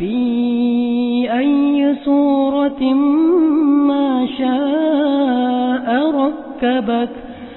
في أي صورة ما شاء ركبك